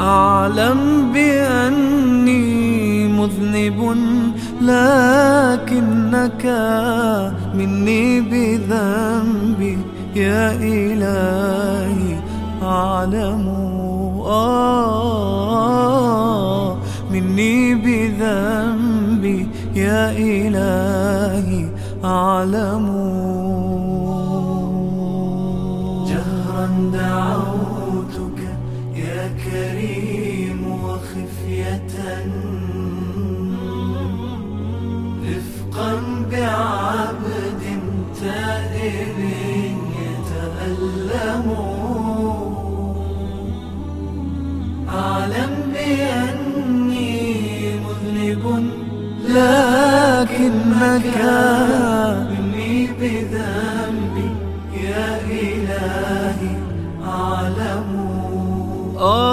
أعلم بأني مذنب لكنك مني بذنبي يا إلهي أعلم. آه مني بذنبي يا إلهي أعلم. جهرا دعوتك. يا كريم وخفية. رفقا بعبد تائب يتألم. أعلم بأني مذنب لكنك مني بذنبي يا إلهي أعلم. آه